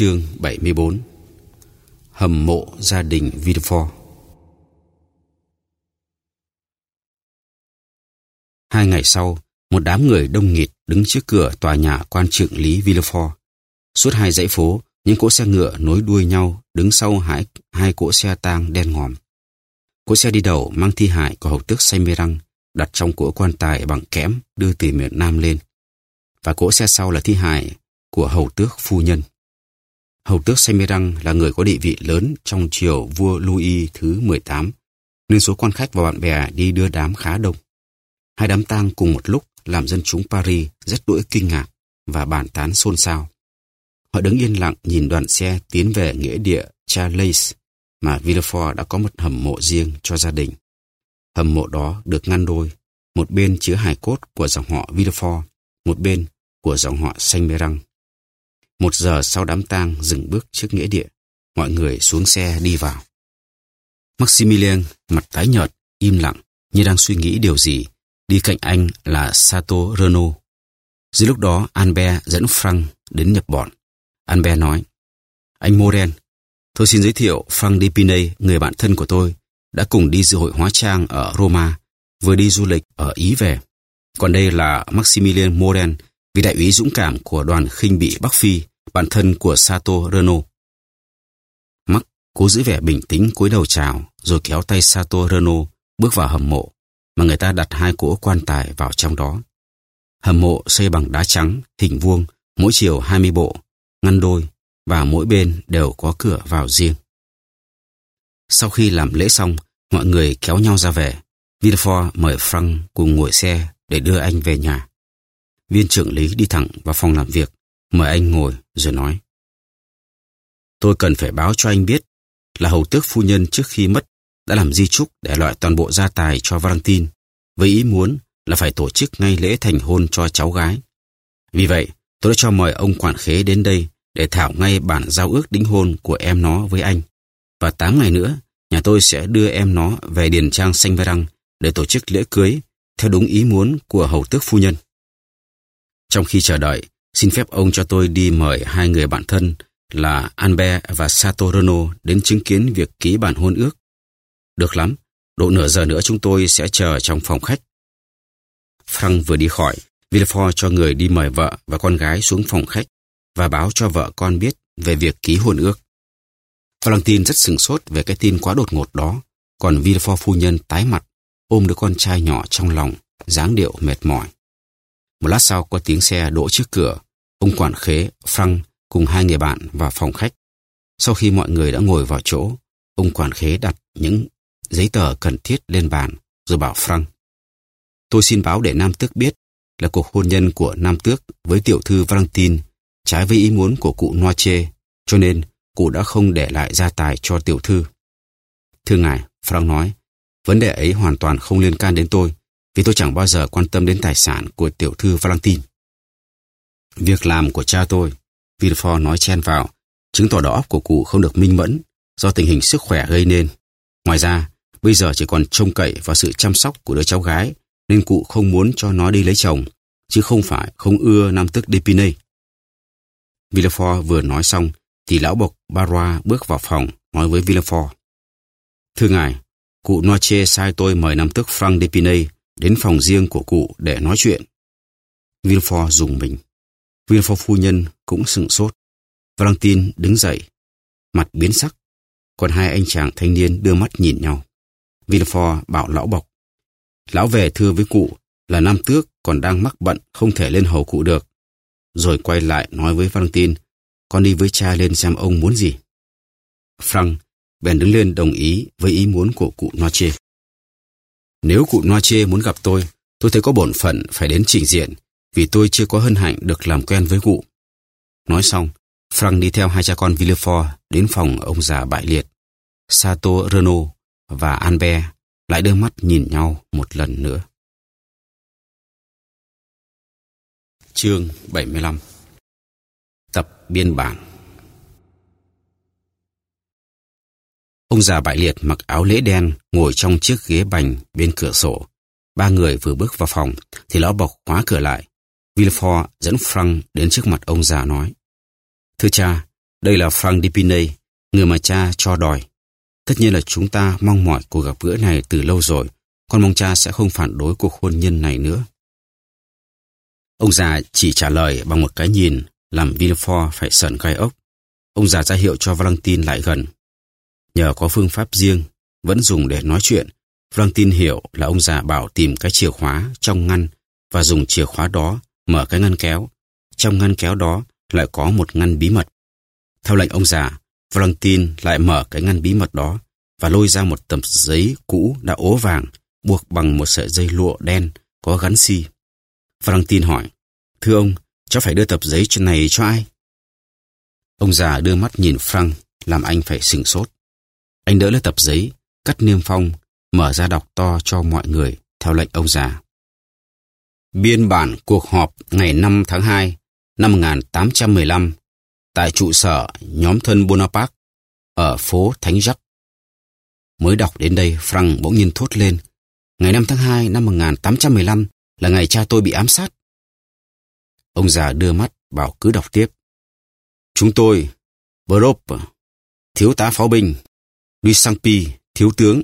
Chương 74 Hầm mộ gia đình Villefort Hai ngày sau, một đám người đông nghịt đứng trước cửa tòa nhà quan trưởng lý Villefort. Suốt hai dãy phố, những cỗ xe ngựa nối đuôi nhau đứng sau hai, hai cỗ xe tang đen ngòm. Cỗ xe đi đầu mang thi hài của hầu tước Saymerang đặt trong cỗ quan tài bằng kẽm đưa từ miền Nam lên. Và cỗ xe sau là thi hài của hầu tước phu nhân. Hầu tước Semirang là người có địa vị lớn trong triều vua Louis thứ 18, nên số quan khách và bạn bè đi đưa đám khá đông. Hai đám tang cùng một lúc làm dân chúng Paris rất đỗi kinh ngạc và bàn tán xôn xao. Họ đứng yên lặng nhìn đoàn xe tiến về nghĩa địa Charles mà Villefort đã có một hầm mộ riêng cho gia đình. Hầm mộ đó được ngăn đôi, một bên chứa hài cốt của dòng họ Villefort, một bên của dòng họ Saint-Merang. Một giờ sau đám tang dừng bước trước nghĩa địa, mọi người xuống xe đi vào. Maximilian mặt tái nhợt, im lặng, như đang suy nghĩ điều gì. Đi cạnh anh là Sato Renault. Dưới lúc đó, Albert dẫn Frank đến nhập bọn. Albert nói, Anh Moren, tôi xin giới thiệu Frank dipine người bạn thân của tôi, đã cùng đi dự hội hóa trang ở Roma, vừa đi du lịch ở Ý về. Còn đây là Maximilian Moren, vị đại úy dũng cảm của đoàn khinh bị Bắc Phi, bạn thân của Sato Renault. Mắc cố giữ vẻ bình tĩnh cúi đầu chào, rồi kéo tay Sato Renault bước vào hầm mộ, mà người ta đặt hai cỗ quan tài vào trong đó. Hầm mộ xây bằng đá trắng, hình vuông, mỗi chiều 20 bộ, ngăn đôi, và mỗi bên đều có cửa vào riêng. Sau khi làm lễ xong, mọi người kéo nhau ra về. Villefort mời Frank cùng ngồi xe để đưa anh về nhà. Viên trưởng lý đi thẳng vào phòng làm việc, mời anh ngồi rồi nói. Tôi cần phải báo cho anh biết là hầu tước phu nhân trước khi mất đã làm di trúc để loại toàn bộ gia tài cho Valentine, với ý muốn là phải tổ chức ngay lễ thành hôn cho cháu gái. Vì vậy, tôi đã cho mời ông quản khế đến đây để thảo ngay bản giao ước đính hôn của em nó với anh. Và 8 ngày nữa, nhà tôi sẽ đưa em nó về Điền Trang Xanh Verang để tổ chức lễ cưới theo đúng ý muốn của hầu tước phu nhân. Trong khi chờ đợi, xin phép ông cho tôi đi mời hai người bạn thân là Albert và Satorno đến chứng kiến việc ký bản hôn ước. Được lắm, độ nửa giờ nữa chúng tôi sẽ chờ trong phòng khách. Frank vừa đi khỏi, Villefort cho người đi mời vợ và con gái xuống phòng khách và báo cho vợ con biết về việc ký hôn ước. Valentine rất sừng sốt về cái tin quá đột ngột đó, còn Villefort phu nhân tái mặt, ôm đứa con trai nhỏ trong lòng, dáng điệu mệt mỏi. Một lát sau có tiếng xe đỗ trước cửa, ông quản khế, Frank cùng hai người bạn vào phòng khách. Sau khi mọi người đã ngồi vào chỗ, ông quản khế đặt những giấy tờ cần thiết lên bàn, rồi bảo Frank. Tôi xin báo để Nam Tước biết là cuộc hôn nhân của Nam Tước với tiểu thư Valentine trái với ý muốn của cụ Noache, cho nên cụ đã không để lại gia tài cho tiểu thư. Thưa ngài, Frank nói, vấn đề ấy hoàn toàn không liên can đến tôi, vì tôi chẳng bao giờ quan tâm đến tài sản của tiểu thư Valentine. Việc làm của cha tôi, Villefort nói chen vào, chứng tỏ đầu óc của cụ không được minh mẫn do tình hình sức khỏe gây nên. Ngoài ra, bây giờ chỉ còn trông cậy vào sự chăm sóc của đứa cháu gái nên cụ không muốn cho nó đi lấy chồng, chứ không phải không ưa nam tức Depinay. Villefort vừa nói xong thì lão bộc Barrois bước vào phòng nói với Villefort. Thưa ngài, cụ Noche sai tôi mời nam tước Frank Depinay đến phòng riêng của cụ để nói chuyện. Villefort dùng mình. Villefort phu nhân cũng sững sốt. Valentin đứng dậy, mặt biến sắc. Còn hai anh chàng thanh niên đưa mắt nhìn nhau. Villefort bảo lão bọc. Lão về thưa với cụ là Nam Tước còn đang mắc bận không thể lên hầu cụ được. Rồi quay lại nói với Valentin, con đi với cha lên xem ông muốn gì. Frank bèn đứng lên đồng ý với ý muốn của cụ Noche. Nếu cụ Noche muốn gặp tôi, tôi thấy có bổn phận phải đến trình diện vì tôi chưa có hân hạnh được làm quen với cụ. Nói xong, Frank đi theo hai cha con Villefort đến phòng ông già bại liệt. Sato Renault và Albert lại đưa mắt nhìn nhau một lần nữa. Chương 75 Tập biên bản Ông già bại liệt mặc áo lễ đen ngồi trong chiếc ghế bành bên cửa sổ. Ba người vừa bước vào phòng thì lão bọc khóa cửa lại. Villefort dẫn Frank đến trước mặt ông già nói. Thưa cha, Đây là Frank Dipinay, người mà cha cho đòi. Tất nhiên là chúng ta mong mỏi cuộc gặp gỡ này từ lâu rồi, con mong cha sẽ không phản đối cuộc hôn nhân này nữa. Ông già chỉ trả lời bằng một cái nhìn, làm Villefort phải sợn gai ốc. Ông già ra hiệu cho Valentin lại gần. Nhờ có phương pháp riêng, vẫn dùng để nói chuyện, Valentine hiểu là ông già bảo tìm cái chìa khóa trong ngăn và dùng chìa khóa đó mở cái ngăn kéo. Trong ngăn kéo đó lại có một ngăn bí mật. Theo lệnh ông già, Valentine lại mở cái ngăn bí mật đó và lôi ra một tấm giấy cũ đã ố vàng buộc bằng một sợi dây lụa đen có gắn xi. Valentine hỏi, Thưa ông, cháu phải đưa tập giấy này cho ai? Ông già đưa mắt nhìn Frank, làm anh phải sừng sốt. Anh đỡ lấy tập giấy, cắt niêm phong, mở ra đọc to cho mọi người, theo lệnh ông già. Biên bản cuộc họp ngày 5 tháng 2 năm 1815 tại trụ sở nhóm thân Bonaparte ở phố Thánh Jacques. Mới đọc đến đây, Frank bỗng nhiên thốt lên. Ngày 5 tháng 2 năm 1815 là ngày cha tôi bị ám sát. Ông già đưa mắt bảo cứ đọc tiếp. Chúng tôi, Brop, thiếu tá pháo binh, Duy thiếu tướng,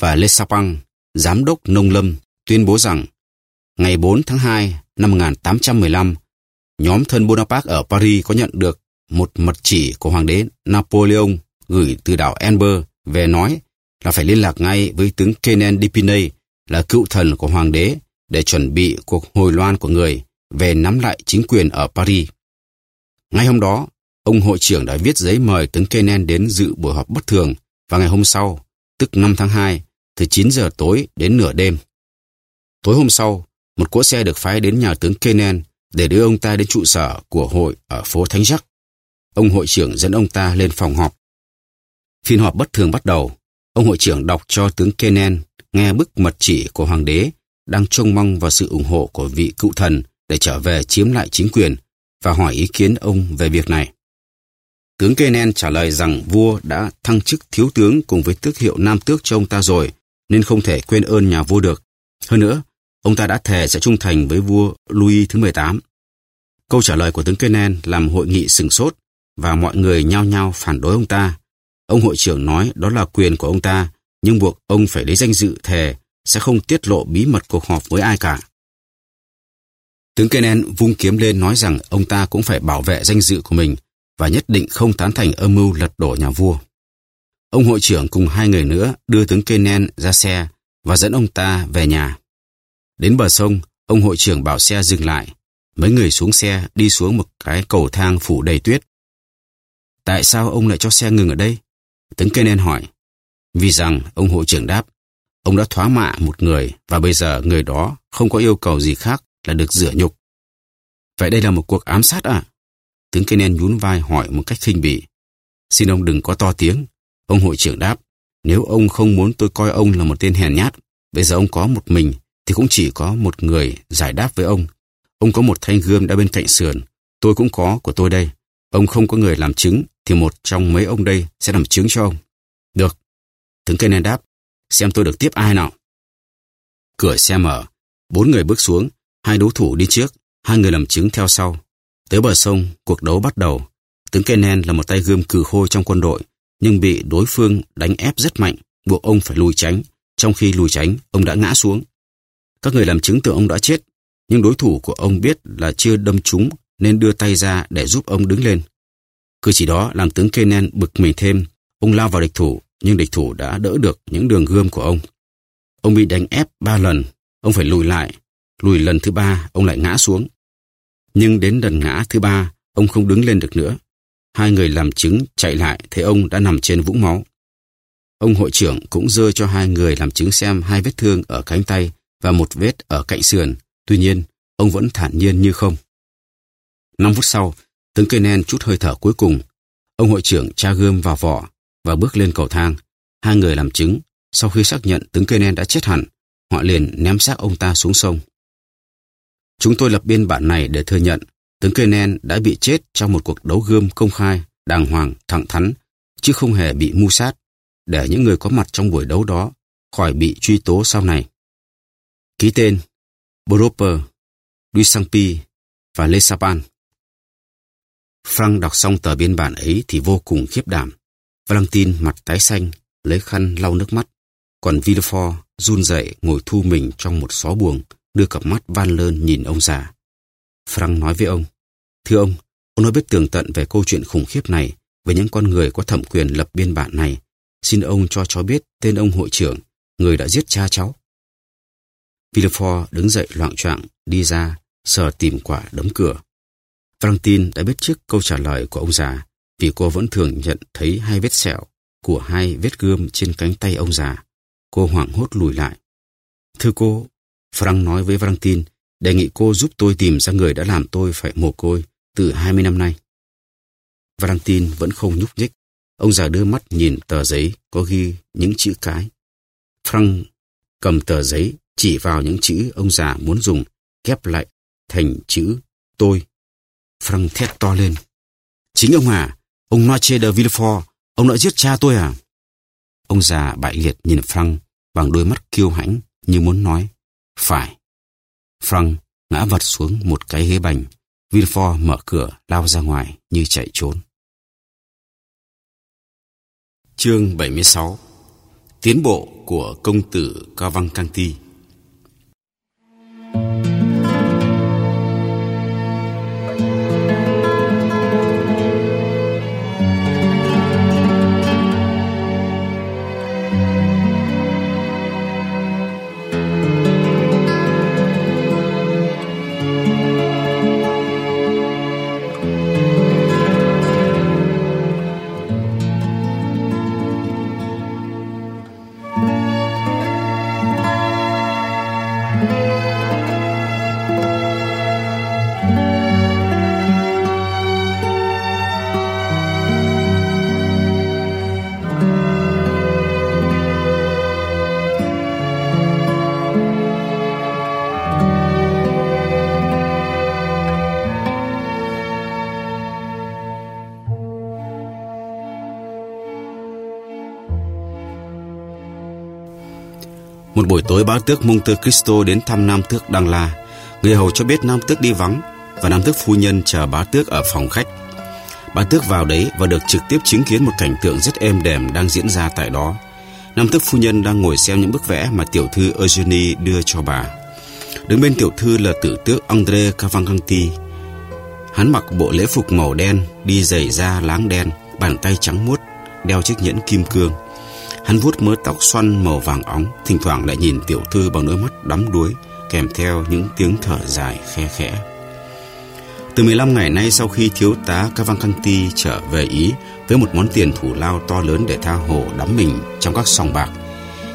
và Lê Sapang, giám đốc nông lâm, tuyên bố rằng ngày 4 tháng 2 năm 1815, nhóm thân Bonaparte ở Paris có nhận được một mật chỉ của Hoàng đế Napoleon gửi từ đảo Amber về nói là phải liên lạc ngay với tướng Kenan Dipinay là cựu thần của Hoàng đế để chuẩn bị cuộc hồi loan của người về nắm lại chính quyền ở Paris. Ngay hôm đó, ông hội trưởng đã viết giấy mời tướng Kenan đến dự buổi họp bất thường và ngày hôm sau, tức 5 tháng 2, từ 9 giờ tối đến nửa đêm. Tối hôm sau, một cỗ xe được phái đến nhà tướng Kenan để đưa ông ta đến trụ sở của hội ở phố Thánh Giác. Ông hội trưởng dẫn ông ta lên phòng họp. Phiên họp bất thường bắt đầu. Ông hội trưởng đọc cho tướng Kenan nghe bức mật chỉ của hoàng đế đang trông mong vào sự ủng hộ của vị cựu thần để trở về chiếm lại chính quyền và hỏi ý kiến ông về việc này. Tướng Kenen trả lời rằng vua đã thăng chức thiếu tướng cùng với tước hiệu nam tước cho ông ta rồi, nên không thể quên ơn nhà vua được. Hơn nữa, ông ta đã thề sẽ trung thành với vua Louis thứ 18. Câu trả lời của tướng Kenen làm hội nghị sừng sốt và mọi người nhao nhao phản đối ông ta. Ông hội trưởng nói đó là quyền của ông ta, nhưng buộc ông phải lấy danh dự thề sẽ không tiết lộ bí mật cuộc họp với ai cả. Tướng Kenen vung kiếm lên nói rằng ông ta cũng phải bảo vệ danh dự của mình và nhất định không tán thành âm mưu lật đổ nhà vua. Ông hội trưởng cùng hai người nữa đưa tướng Kenen ra xe và dẫn ông ta về nhà. Đến bờ sông, ông hội trưởng bảo xe dừng lại. Mấy người xuống xe đi xuống một cái cầu thang phủ đầy tuyết. Tại sao ông lại cho xe ngừng ở đây? Tướng Kenen hỏi. Vì rằng, ông hội trưởng đáp, ông đã thoá mạ một người và bây giờ người đó không có yêu cầu gì khác là được rửa nhục. Vậy đây là một cuộc ám sát à? Tướng Kenen nhún vai hỏi một cách khinh bỉ. Xin ông đừng có to tiếng. Ông hội trưởng đáp, nếu ông không muốn tôi coi ông là một tên hèn nhát, bây giờ ông có một mình, thì cũng chỉ có một người giải đáp với ông. Ông có một thanh gươm đã bên cạnh sườn, tôi cũng có của tôi đây. Ông không có người làm chứng, thì một trong mấy ông đây sẽ làm chứng cho ông. Được. Tướng Kenen đáp, xem tôi được tiếp ai nào. Cửa xe mở, bốn người bước xuống, hai đối thủ đi trước, hai người làm chứng theo sau. Tới bờ sông, cuộc đấu bắt đầu. Tướng Kenen là một tay gươm cừ khôi trong quân đội, nhưng bị đối phương đánh ép rất mạnh, buộc ông phải lùi tránh. Trong khi lùi tránh, ông đã ngã xuống. Các người làm chứng tưởng ông đã chết, nhưng đối thủ của ông biết là chưa đâm trúng nên đưa tay ra để giúp ông đứng lên. Cử chỉ đó làm tướng Kenen bực mình thêm, ông lao vào địch thủ, nhưng địch thủ đã đỡ được những đường gươm của ông. Ông bị đánh ép ba lần, ông phải lùi lại. Lùi lần thứ ba, ông lại ngã xuống. Nhưng đến lần ngã thứ ba, ông không đứng lên được nữa. Hai người làm chứng chạy lại thấy ông đã nằm trên vũng máu. Ông hội trưởng cũng dơ cho hai người làm chứng xem hai vết thương ở cánh tay và một vết ở cạnh sườn. Tuy nhiên, ông vẫn thản nhiên như không. Năm phút sau, tướng Kenen chút hơi thở cuối cùng. Ông hội trưởng tra gươm vào vỏ và bước lên cầu thang. Hai người làm chứng, sau khi xác nhận tướng Kenen đã chết hẳn, họ liền ném xác ông ta xuống sông. Chúng tôi lập biên bản này để thừa nhận tướng Kenen đã bị chết trong một cuộc đấu gươm công khai, đàng hoàng, thẳng thắn, chứ không hề bị mưu sát, để những người có mặt trong buổi đấu đó khỏi bị truy tố sau này. Ký tên Boroper, Duisangpi và Lê Sapan Frank đọc xong tờ biên bản ấy thì vô cùng khiếp đảm. Valentine mặt tái xanh, lấy khăn lau nước mắt. Còn Villefort run rẩy ngồi thu mình trong một xó buồng, đưa cặp mắt van lơn nhìn ông già. Frank nói với ông, Thưa ông, ông nói biết tường tận về câu chuyện khủng khiếp này, về những con người có thẩm quyền lập biên bản này. Xin ông cho cháu biết tên ông hội trưởng, người đã giết cha cháu. Villefort đứng dậy loạn choạng đi ra, sờ tìm quả đấm cửa. Valentine đã biết trước câu trả lời của ông già, vì cô vẫn thường nhận thấy hai vết sẹo của hai vết gươm trên cánh tay ông già. Cô hoảng hốt lùi lại. Thưa cô, Frank nói với Valentine, đề nghị cô giúp tôi tìm ra người đã làm tôi phải mồ côi từ 20 năm nay. Valentine vẫn không nhúc nhích. Ông già đưa mắt nhìn tờ giấy có ghi những chữ cái. Frank cầm tờ giấy chỉ vào những chữ ông già muốn dùng ghép lại thành chữ tôi. Frank thét to lên. Chính ông à, ông Noche de Villefort, ông đã giết cha tôi à? Ông già bại liệt nhìn Frank bằng đôi mắt kiêu hãnh như muốn nói. Phải. Frank ngã vật xuống một cái ghế bành. Villefort mở cửa, lao ra ngoài như chạy trốn. Chương 76 Tiến bộ của công tử Cavalcanti Một buổi tối bá tước Monte Cristo đến thăm Nam tước Đăng La. Người hầu cho biết Nam tước đi vắng và Nam tước phu nhân chờ bá tước ở phòng khách. Bá tước vào đấy và được trực tiếp chứng kiến một cảnh tượng rất êm đềm đang diễn ra tại đó. Nam tước phu nhân đang ngồi xem những bức vẽ mà tiểu thư Eugenie đưa cho bà. Đứng bên tiểu thư là tử tước Andre Cavalcanti. Hắn mặc bộ lễ phục màu đen, đi giày da láng đen, bàn tay trắng muốt, đeo chiếc nhẫn kim cương. Hắn vuốt mớ tóc xoăn màu vàng óng, thỉnh thoảng lại nhìn tiểu thư bằng đôi mắt đắm đuối, kèm theo những tiếng thở dài khe khẽ. Từ 15 ngày nay sau khi thiếu tá Cavalcanti trở về Ý với một món tiền thủ lao to lớn để tha hồ đắm mình trong các sòng bạc,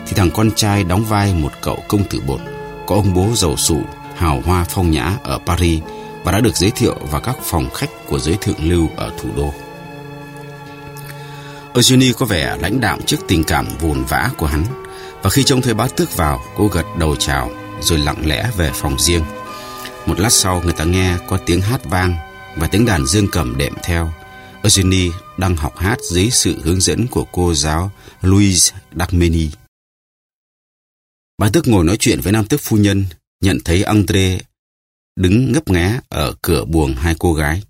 thì thằng con trai đóng vai một cậu công tử bột, có ông bố giàu sủ, hào hoa phong nhã ở Paris và đã được giới thiệu vào các phòng khách của giới thượng lưu ở thủ đô. Eugenie có vẻ lãnh đạm trước tình cảm vồn vã của hắn và khi trông thấy bá tước vào cô gật đầu chào rồi lặng lẽ về phòng riêng một lát sau người ta nghe có tiếng hát vang và tiếng đàn dương cầm đệm theo Eugenie đang học hát dưới sự hướng dẫn của cô giáo Louise Dagmeni. Bà Tước ngồi nói chuyện với nam tước phu nhân, nhận thấy André đứng ngấp nghé ở cửa buồng hai cô gái.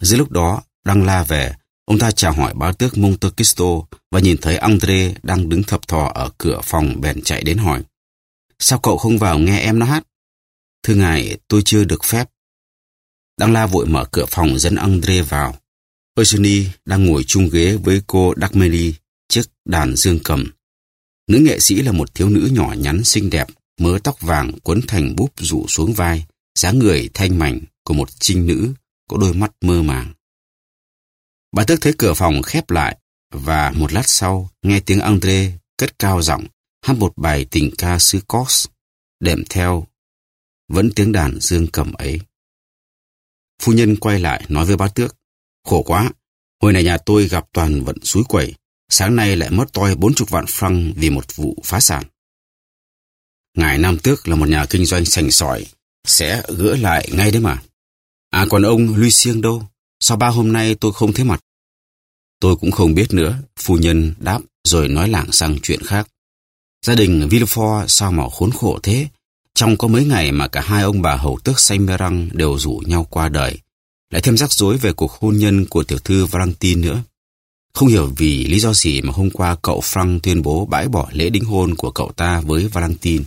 Dưới lúc đó, đang la về, Ông ta chào hỏi bá tước Monte Cristo và nhìn thấy Andre đang đứng thập thò ở cửa phòng bèn chạy đến hỏi. Sao cậu không vào nghe em nó hát? Thưa ngài, tôi chưa được phép. Đang la vội mở cửa phòng dẫn Andre vào. Eugenie đang ngồi chung ghế với cô Dagmeli chiếc đàn dương cầm. Nữ nghệ sĩ là một thiếu nữ nhỏ nhắn xinh đẹp, mớ tóc vàng quấn thành búp rủ xuống vai, dáng người thanh mảnh của một trinh nữ có đôi mắt mơ màng. Bà tước thấy cửa phòng khép lại và một lát sau nghe tiếng Andre cất cao giọng hát một bài tình ca xứ Cos, đệm theo vẫn tiếng đàn dương cầm ấy. Phu nhân quay lại nói với bá tước khổ quá, hồi này nhà tôi gặp toàn vận suối quẩy sáng nay lại mất toi bốn chục vạn franc vì một vụ phá sản. Ngài Nam Tước là một nhà kinh doanh sành sỏi, sẽ gỡ lại ngay đấy mà. À còn ông Lucien đâu? Sao ba hôm nay tôi không thấy mặt? Tôi cũng không biết nữa, phu nhân đáp rồi nói lảng sang chuyện khác. Gia đình Villefort sao mà khốn khổ thế? Trong có mấy ngày mà cả hai ông bà hầu tước Saint răng đều rủ nhau qua đời. lại thêm rắc rối về cuộc hôn nhân của tiểu thư valentin nữa. Không hiểu vì lý do gì mà hôm qua cậu Frank tuyên bố bãi bỏ lễ đính hôn của cậu ta với valentin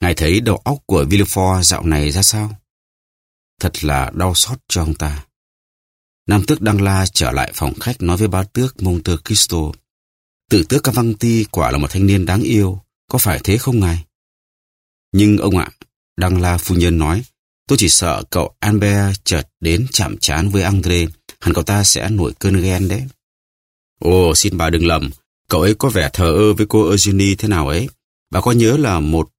Ngài thấy đầu óc của Villefort dạo này ra sao? Thật là đau xót cho ông ta. Nam tước Đăng La trở lại phòng khách nói với bá tước Monte Cristo. Tử tước Cavanti quả là một thanh niên đáng yêu, có phải thế không ngài? Nhưng ông ạ, Đăng La phu nhân nói, tôi chỉ sợ cậu Albert chợt đến chạm chán với Andre, hẳn cậu ta sẽ nổi cơn ghen đấy. Ồ, xin bà đừng lầm, cậu ấy có vẻ thờ ơ với cô Eugenie thế nào ấy. Bà có nhớ là một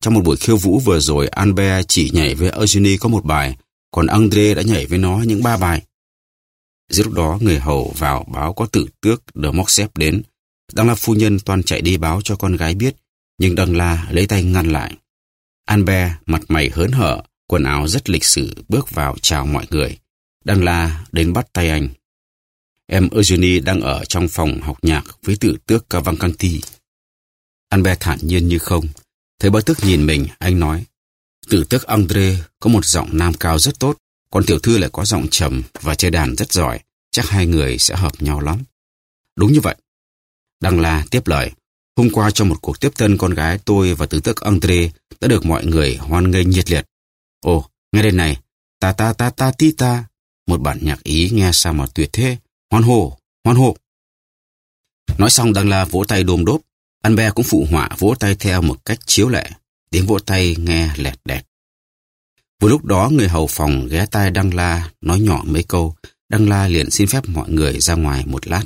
trong một buổi khiêu vũ vừa rồi, Albert chỉ nhảy với Eugenie có một bài, còn Andre đã nhảy với nó những ba bài. Giữa lúc đó, người hầu vào báo có tử tước được móc xếp đến. Đăng La phu nhân toàn chạy đi báo cho con gái biết, nhưng Đăng La lấy tay ngăn lại. Albert mặt mày hớn hở, quần áo rất lịch sự bước vào chào mọi người. Đăng La đến bắt tay anh. Em Eugenie đang ở trong phòng học nhạc với tử tước Cavalcanti. Albert thản nhiên như không. Thấy bác tước nhìn mình, anh nói. Tử tước Andre có một giọng nam cao rất tốt, còn tiểu thư lại có giọng trầm và chơi đàn rất giỏi. Chắc hai người sẽ hợp nhau lắm. Đúng như vậy. Đăng La tiếp lời. Hôm qua trong một cuộc tiếp tân con gái tôi và tứ tước Andre đã được mọi người hoan nghênh nhiệt liệt. Ồ, nghe đây này, ta ta ta ta ti ta, một bản nhạc ý nghe sao mà tuyệt thế, hoan hô, hoan hô. Nói xong Đăng la vỗ tay đôm đốp, anh be cũng phụ họa vỗ tay theo một cách chiếu lệ, tiếng vỗ tay nghe lẹt đẹt. Vừa lúc đó người hầu phòng ghé tai Đăng La nói nhỏ mấy câu, Đăng La liền xin phép mọi người ra ngoài một lát.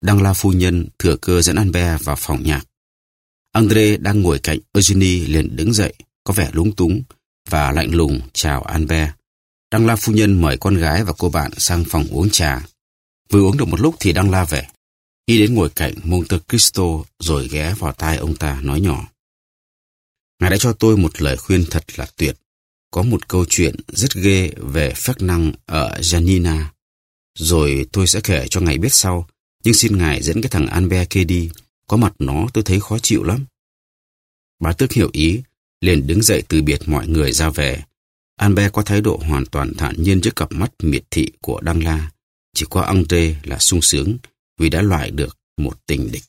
Đăng La phu nhân thừa cơ dẫn Albert vào phòng nhạc. Andre đang ngồi cạnh Eugenie liền đứng dậy, có vẻ lúng túng và lạnh lùng chào Albert. Đăng La phu nhân mời con gái và cô bạn sang phòng uống trà. Vừa uống được một lúc thì Đăng La về. Y đến ngồi cạnh Monte Cristo rồi ghé vào tai ông ta nói nhỏ. Ngài đã cho tôi một lời khuyên thật là tuyệt. Có một câu chuyện rất ghê về phép năng ở Janina. Rồi tôi sẽ kể cho ngài biết sau. Nhưng xin ngài dẫn cái thằng Anbe kia đi. Có mặt nó tôi thấy khó chịu lắm. Bà tước hiểu ý, liền đứng dậy từ biệt mọi người ra về. Anbe có thái độ hoàn toàn thản nhiên trước cặp mắt miệt thị của Đăng La. Chỉ có Andre là sung sướng vì đã loại được một tình địch.